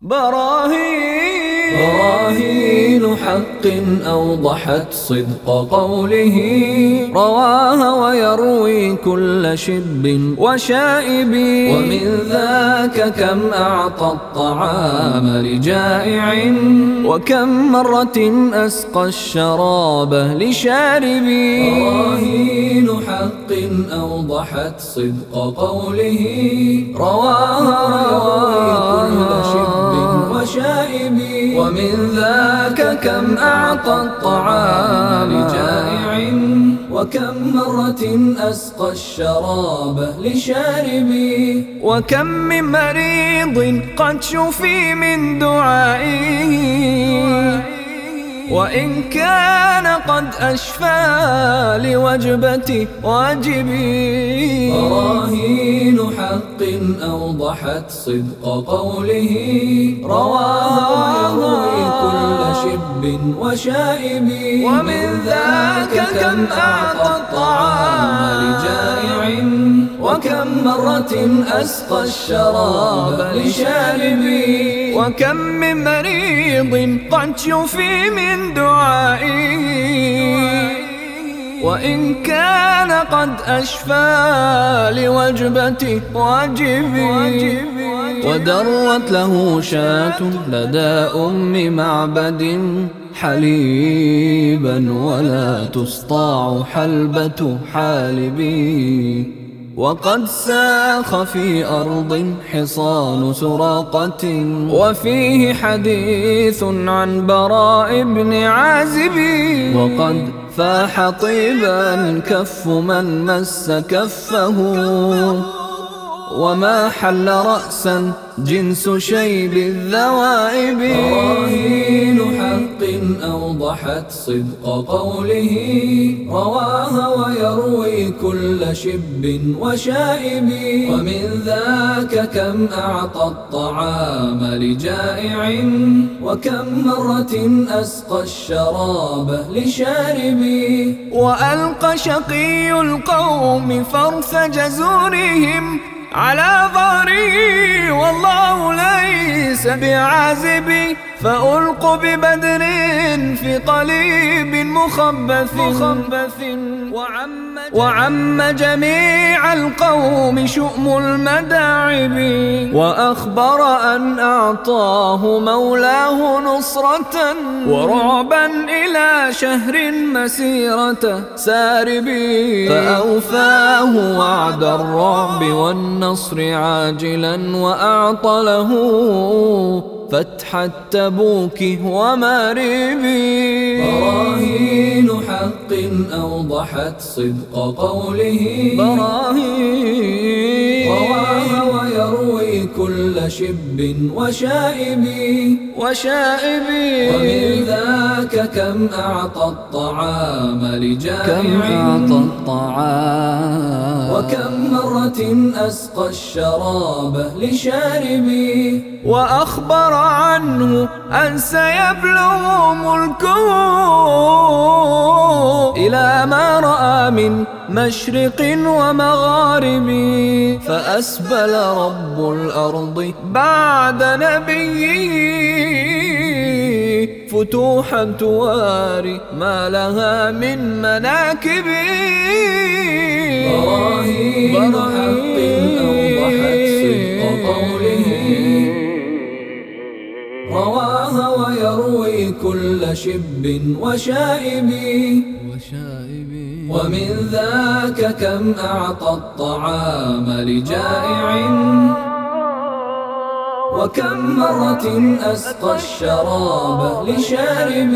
براهين. براهين حق أوضحت صدق قوله. رواها ويروي كل شب وشائب. ومن ذاك كم أعطى الطعام لجائع. وكم مرة أسقى الشراب لشارب. براهين حق أوضحت صدق قوله. رواها ويروي كل شب وشائب. ومن ذاك كم أعطى الطعام لجائع وكم مرة أسقى الشراب لشارب وكم من مريض قد شفي من دعائه وإن كان قد أشفى لوجبة واجبي. براهين حق أوضحت صدق قوله. رواه كل شب وشائب. ومن ذاك كم أعطى الطعام لجائع. وكم مرة أسقى الشراب لشاربي وكم من مريض قد شفي من دعائي وإن كان قد أشفى لوجبة واجبي ودرت له شاة لدى أم معبد حليبا ولا تسطاع حلبة حالبي. وقد ساخ في أرض حصان سراقة وفيه حديث عن براء بن عازب وقد فاح طيبا كف من مس كفه وما حل رأسا جنس شيب الذوائب. براهين حق أوضحت صدق قوله رواها ويروي كل شب وشائب. ومن ذاك كم أعطى الطعام لجائع وكم مرة أسقى الشراب لشارب. وألقى شقي القوم فرث جزورهم على ظهري والله ليس بعازبي. فألق ببدر في قليب مخبث, مخبث. وعم, وعم جميع القوم شؤم المداعب. وأخبر أن أعطاه مولاه نصرة ورعبا إلى شهر مسيرة ساربي فأوفاه وعد الرعب والنصر عاجلا وأعطى له فتح التبوك وماربي براهين حق أوضحت صدق قوله. براهين. ويروي كل شب وشائب وشائب ومن كم أعطى الطعام لجائع كم أعطى الطعام؟ وكم مرة أسقى الشراب لشارب؟ وأخبر عنه أن سيبلغ ملكه إلى ما رأى من مشرق ومغارب. فأسبل رب الأرض بعد نبيه. فتوحا تواري ما لها من مناكب. براهين حق أوضحت صدق قوله. رواها ويروي كل شب وشائب. ومن ذاك كم أعطى الطعام لجائع. وكم مرة أسقى الشراب لشارب